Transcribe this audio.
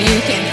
you can